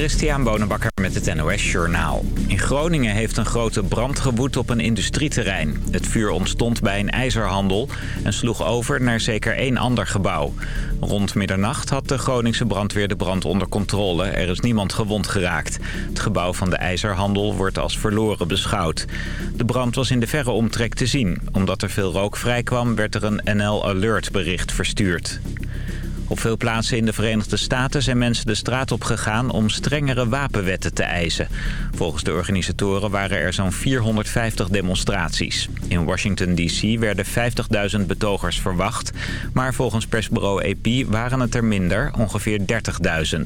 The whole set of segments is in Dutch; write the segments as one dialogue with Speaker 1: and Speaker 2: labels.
Speaker 1: Christian Bonenbakker met het NOS Journaal. In Groningen heeft een grote brand gewoed op een industrieterrein. Het vuur ontstond bij een ijzerhandel en sloeg over naar zeker één ander gebouw. Rond middernacht had de Groningse brandweer de brand onder controle. Er is niemand gewond geraakt. Het gebouw van de ijzerhandel wordt als verloren beschouwd. De brand was in de verre omtrek te zien. Omdat er veel rook vrijkwam werd er een NL Alert bericht verstuurd. Op veel plaatsen in de Verenigde Staten zijn mensen de straat op gegaan om strengere wapenwetten te eisen. Volgens de organisatoren waren er zo'n 450 demonstraties. In Washington D.C. werden 50.000 betogers verwacht, maar volgens persbureau AP waren het er minder, ongeveer 30.000.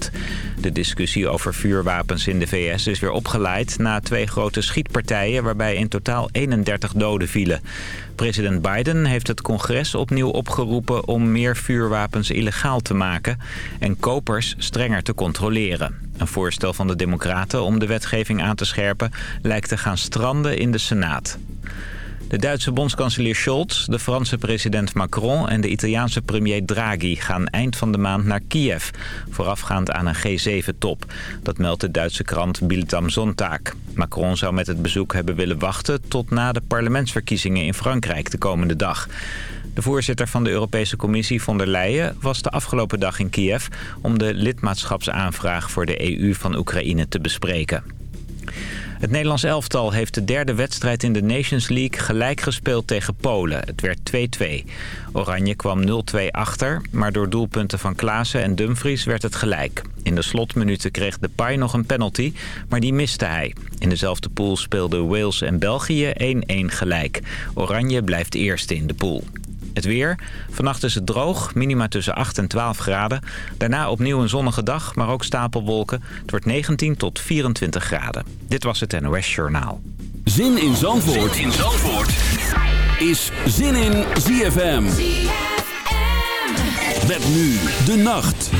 Speaker 1: De discussie over vuurwapens in de VS is weer opgeleid na twee grote schietpartijen waarbij in totaal 31 doden vielen. President Biden heeft het congres opnieuw opgeroepen om meer vuurwapens illegaal te maken en kopers strenger te controleren. Een voorstel van de Democraten om de wetgeving aan te scherpen lijkt te gaan stranden in de Senaat. De Duitse bondskanselier Scholz, de Franse president Macron en de Italiaanse premier Draghi gaan eind van de maand naar Kiev, voorafgaand aan een G7-top. Dat meldt de Duitse krant Bild am Sonntag. Macron zou met het bezoek hebben willen wachten tot na de parlementsverkiezingen in Frankrijk de komende dag. De voorzitter van de Europese Commissie von der Leyen was de afgelopen dag in Kiev om de lidmaatschapsaanvraag voor de EU van Oekraïne te bespreken. Het Nederlands elftal heeft de derde wedstrijd in de Nations League gelijk gespeeld tegen Polen. Het werd 2-2. Oranje kwam 0-2 achter, maar door doelpunten van Klaassen en Dumfries werd het gelijk. In de slotminuten kreeg Depay nog een penalty, maar die miste hij. In dezelfde pool speelden Wales en België 1-1 gelijk. Oranje blijft eerste in de pool. Het weer. Vannacht is het droog, minima tussen 8 en 12 graden. Daarna opnieuw een zonnige dag, maar ook stapelwolken. Het wordt 19 tot 24 graden. Dit was het NOS Journaal.
Speaker 2: Zin in Zandvoort, zin in Zandvoort. is Zin in ZFM. ZFM. Met nu de nacht.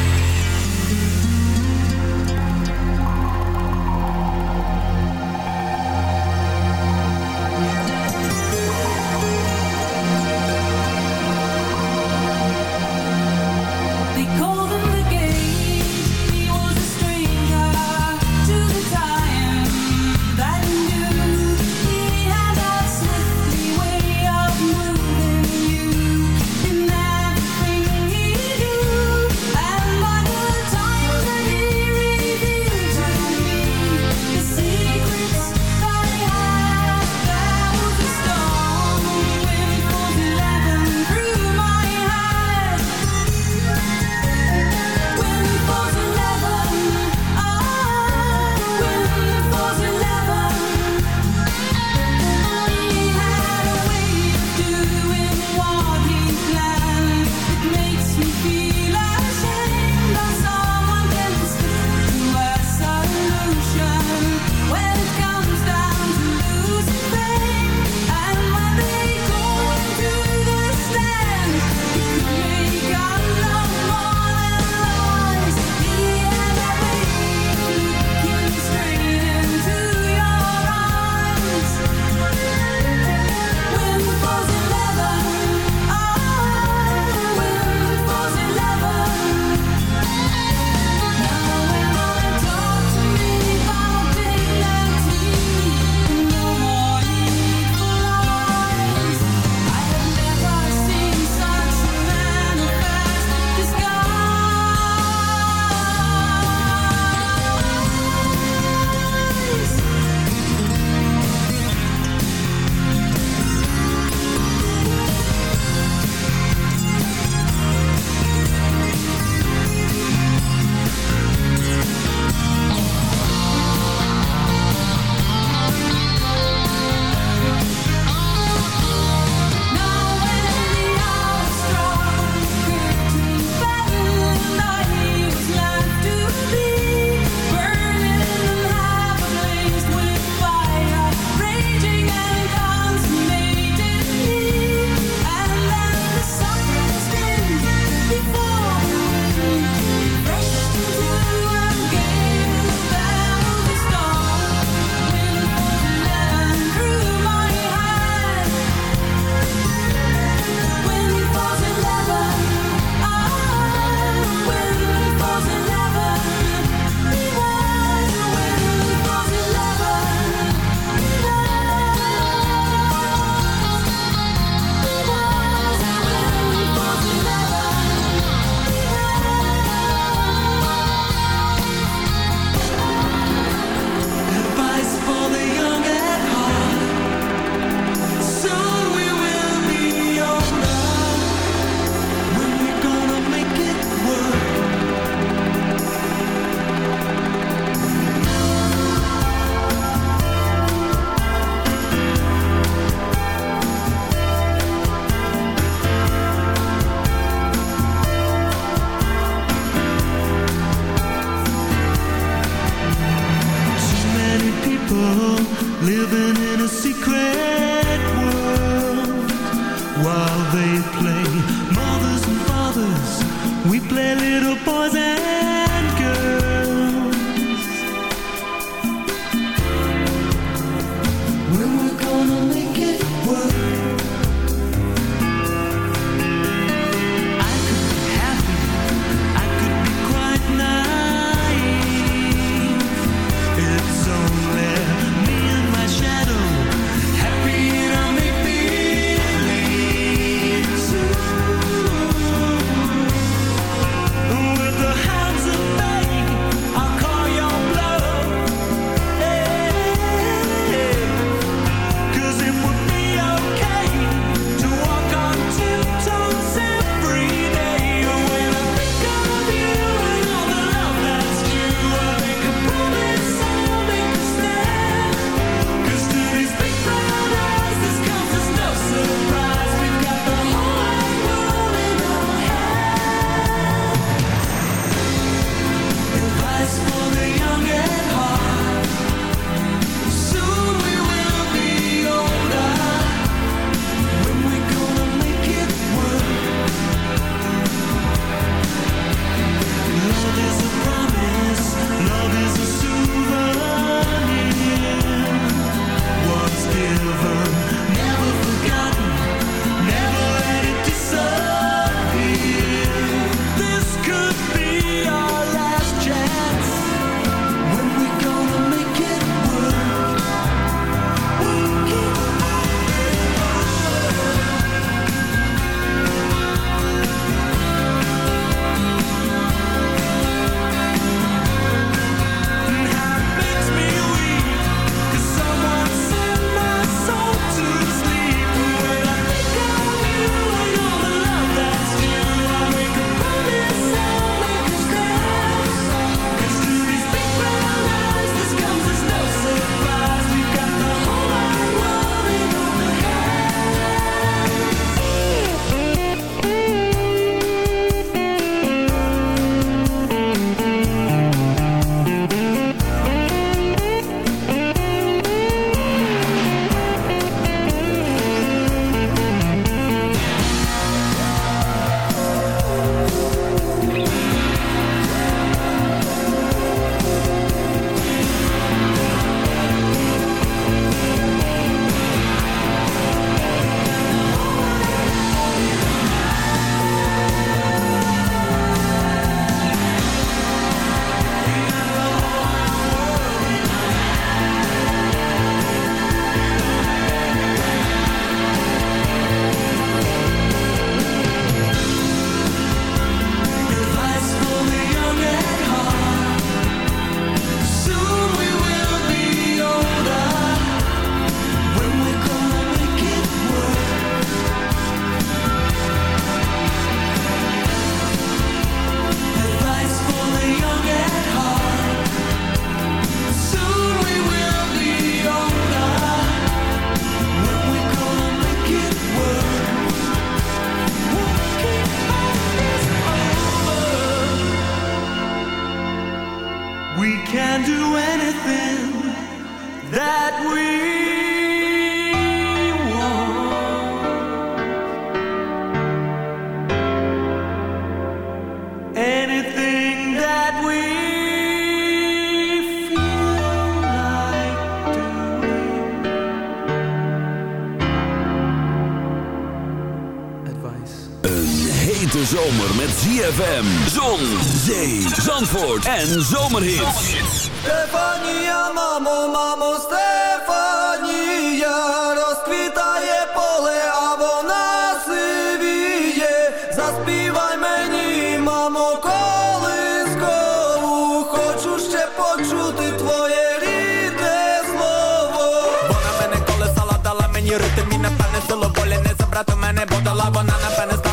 Speaker 3: ZFM, Zon, Zee, Zandvoort en Zomerhits.
Speaker 2: Стефанія, мамо, мамо, Стефанія, розквітає поле, а вона сивіє. Заспівай мені, мамо, колискову, хочу ще почути твоє рідне слово.
Speaker 4: Вона мене колесала, дала мені ритм і напевне силу волі не забрати мене, бо дала вона напевне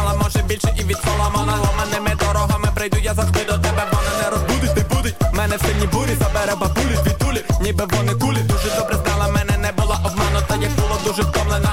Speaker 4: більше і від дорогами прийду, я завжди до тебе, вона не розбудить, не будить Мене в сильній бурі забере бабулі, звітулі Ніби вони кулі, дуже добре знала мене, не була обманута, як було дуже втомлена,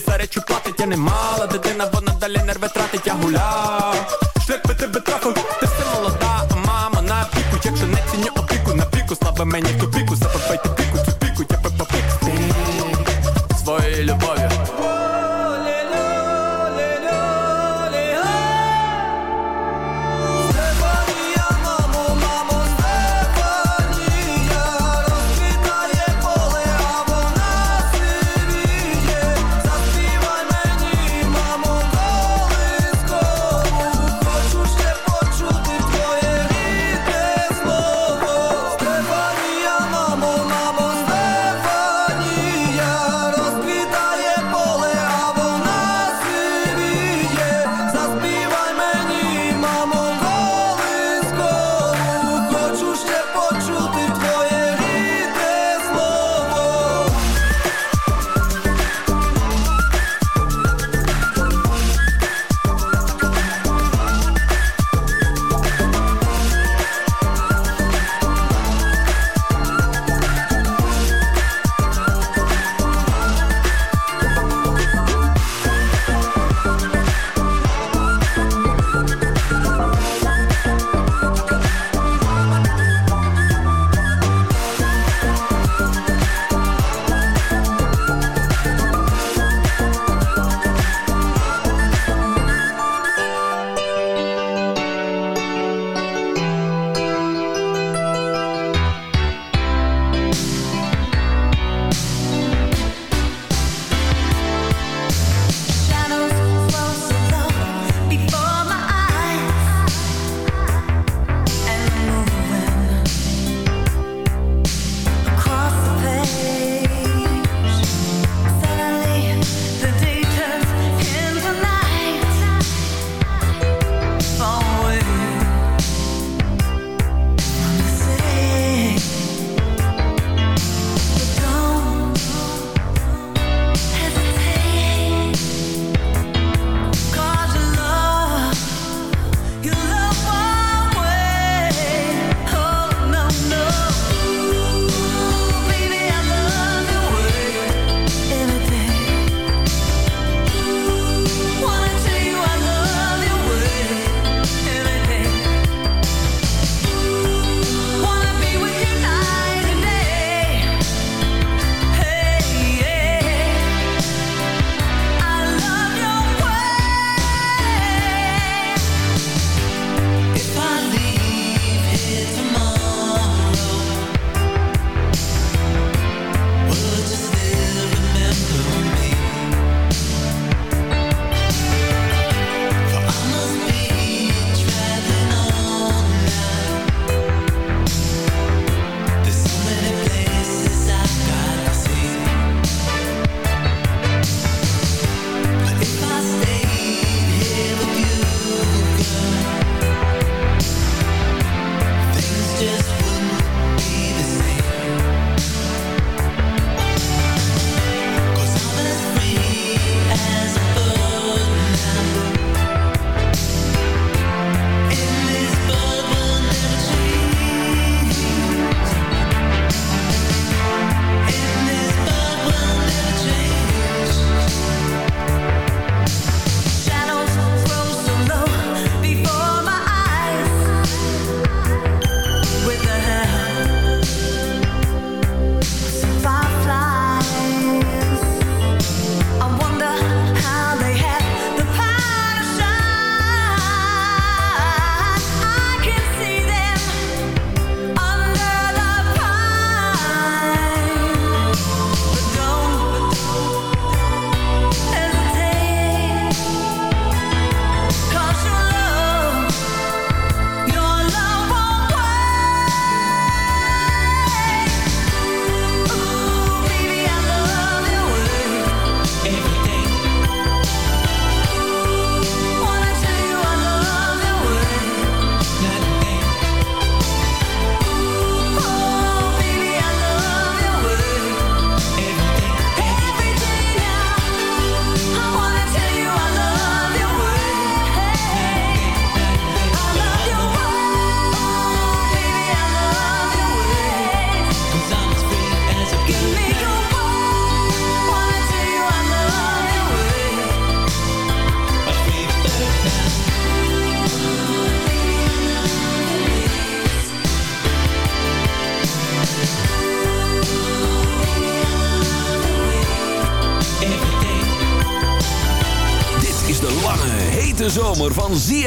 Speaker 2: квартирі за речі платить, я не мала. Дитина, вона далі нерви тратить, я гуляв. Шлях би тебе трафив, ти все молода, а мама на піку, якщо не ціню опіку, на піку, слабе мені в тупіку, запапайте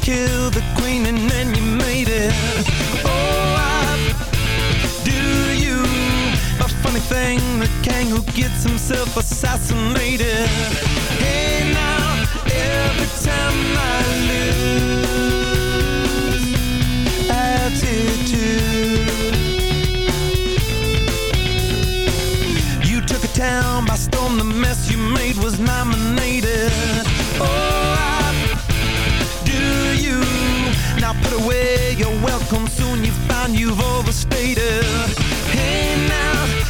Speaker 5: killed the queen and then you made it. Oh, I do you a funny thing? The king who gets himself assassinated. Hey, now every time I lose, I did too. You took a town by storm. The mess you made was nominated. Put away your welcome, soon you find you've overstated. Hey now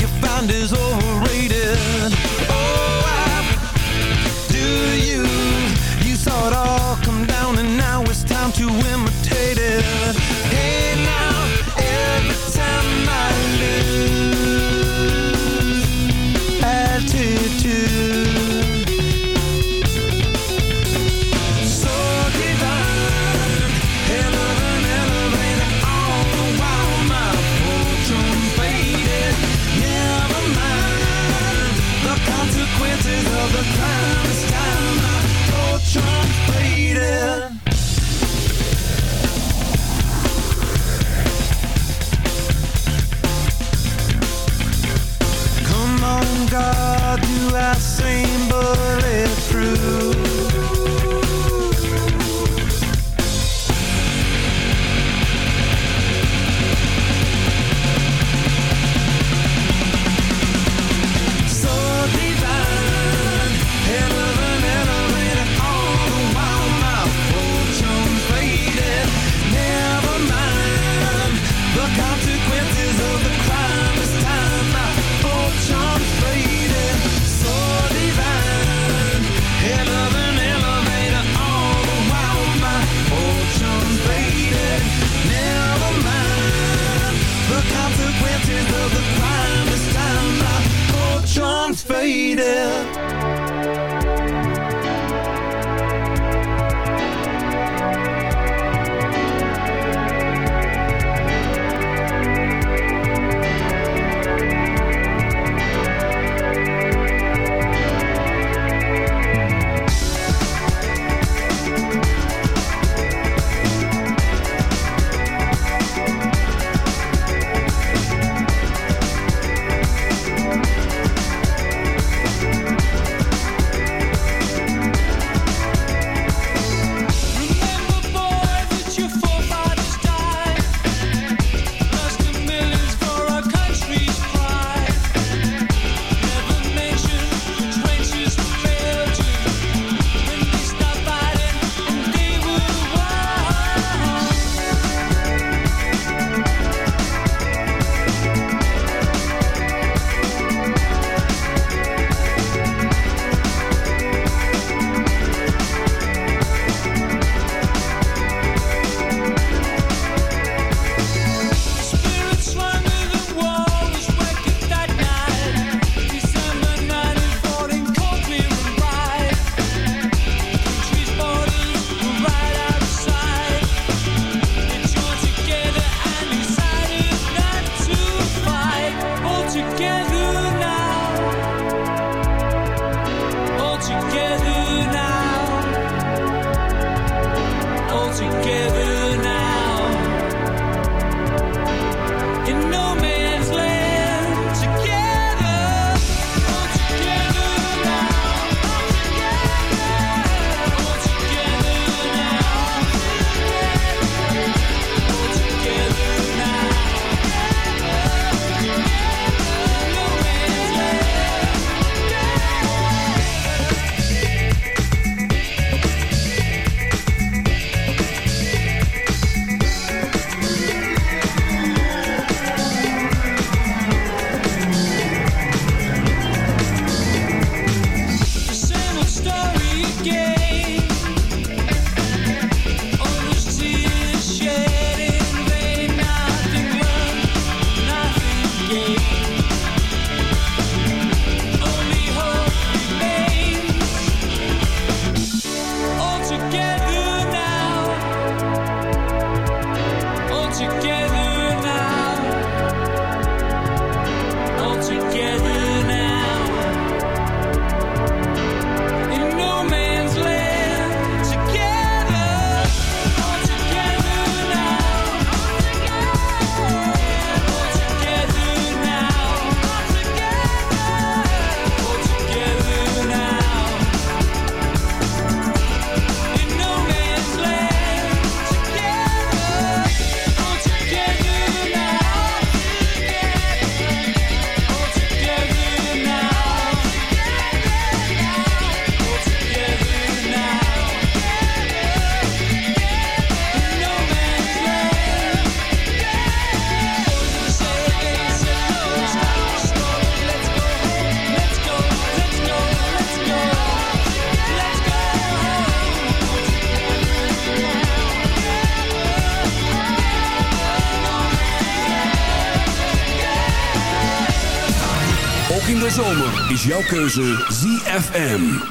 Speaker 6: keuze ZFM.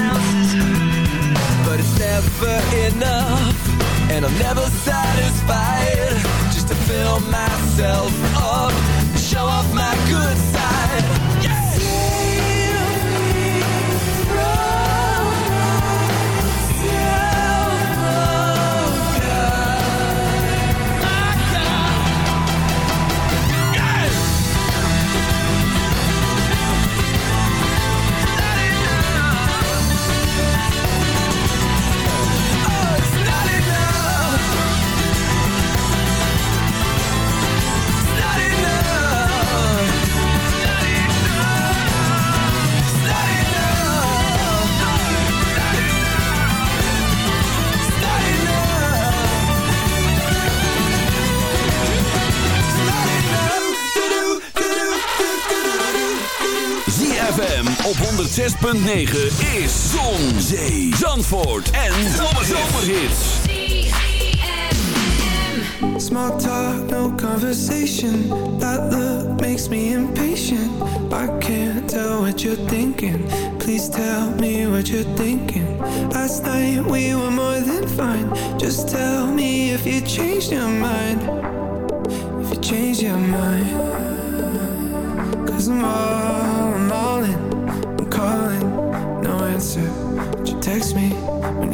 Speaker 2: else's but it's never enough, and I'm never satisfied. Just to fill myself up, show off my good side 106.9 is Zon, Zee, Zandvoort en Zomerhits.
Speaker 5: Small talk, no conversation. That look makes me impatient. I can't tell what you're thinking. Please tell me what you're thinking. Last night we were more than fine. Just tell me if you change your mind. If you change your mind. Cause I'm all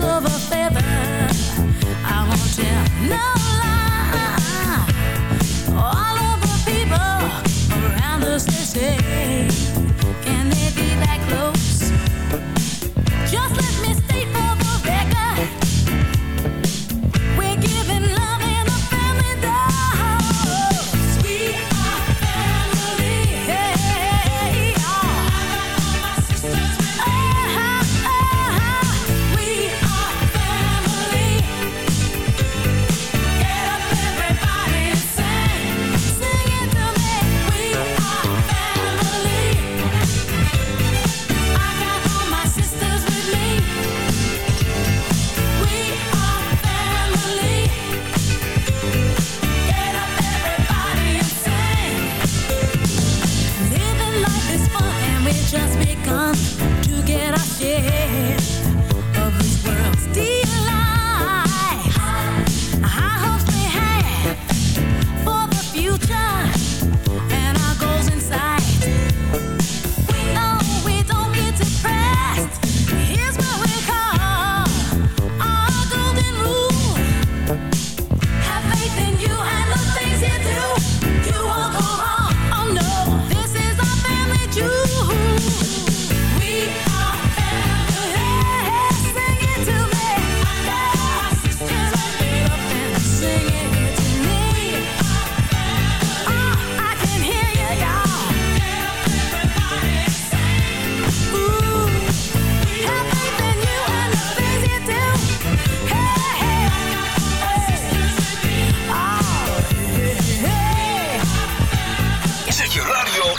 Speaker 5: of a feather. I want you know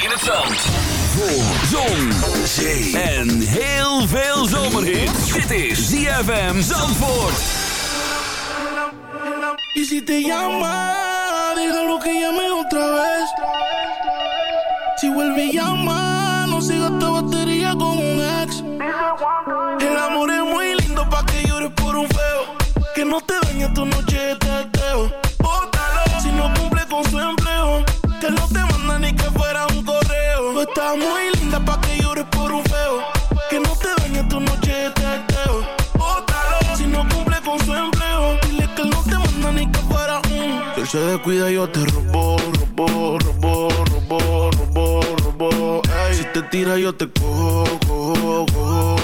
Speaker 5: in
Speaker 3: het zand. Voor zon, zee en heel veel zomerhit. Dit is ZFM Zandvoort.
Speaker 7: Y si te llama, déjalo que llame otra vez. Si vuelve y llama, no siga esta batería con un ex. Se descuida, yo te robo, robo, robo, robo, robo, robo. Ey. Si te tira, yo te cojo, cojo, cojo, cojo,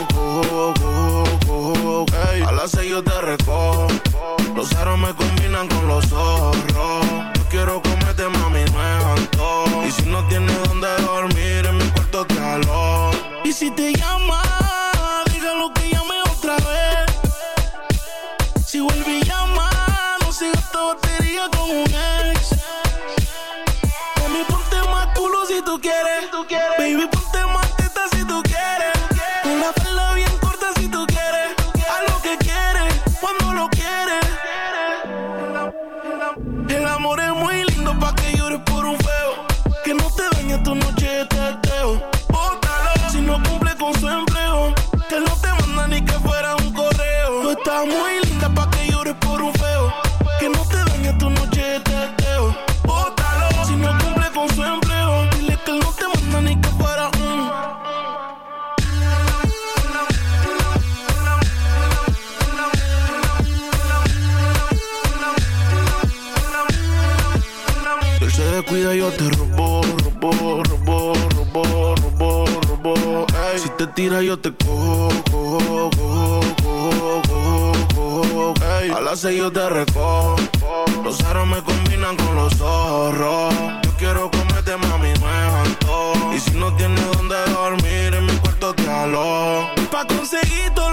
Speaker 7: yo te robo, robo, robo, robo, robo, robo. Ey. Si te tira, yo te cojo, cojo, cojo, cojo, cojo, cojo. Ey. A las seis yo te recojo. Los aros me combinan con los zorros. Yo quiero comerte, mami, es antojo. Y si no tienes donde dormir, en mi cuarto te alojo. Pa' conseguir todo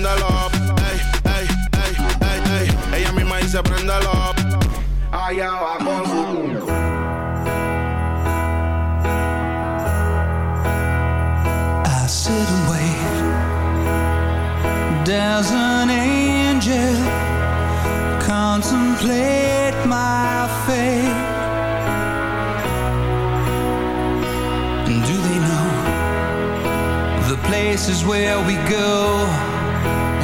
Speaker 7: préndelo. Ey, ey, ey, ey, ey. Ella misma dice préndelo. Allá va con su
Speaker 8: I sit and wait. There's an angel contemplate my fate. And do they know the places where we go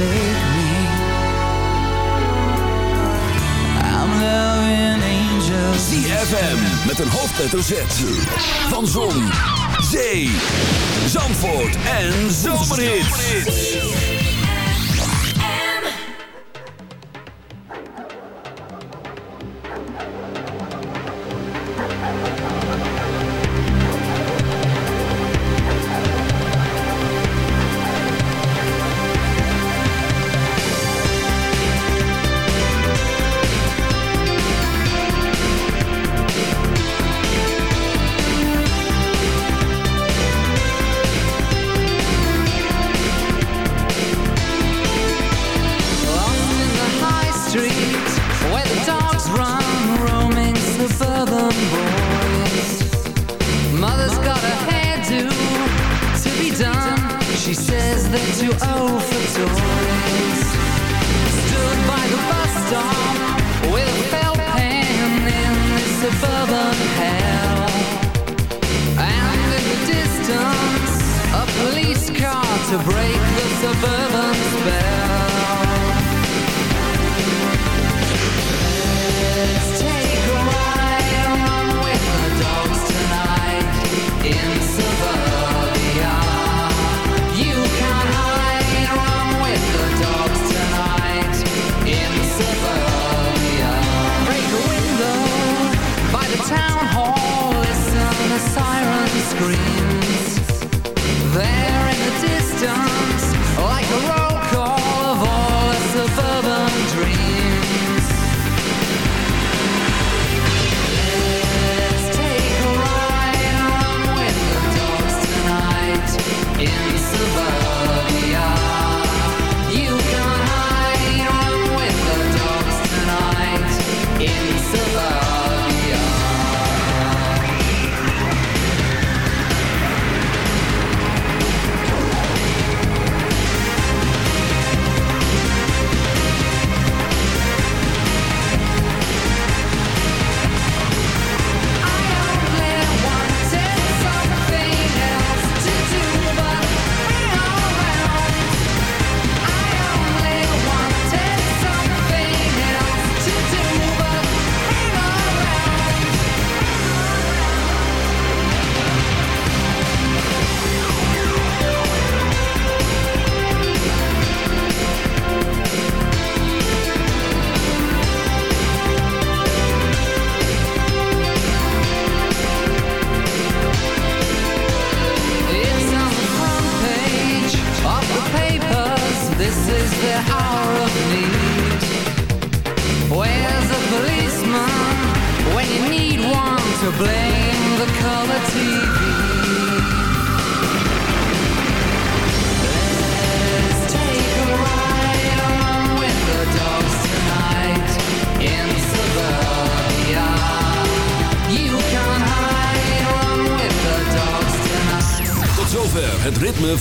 Speaker 3: forsake me. I'm loving angels.
Speaker 8: ZFM met een hoofdletter Z. Van Zon, Zee, Zandvoort en Zomerhits.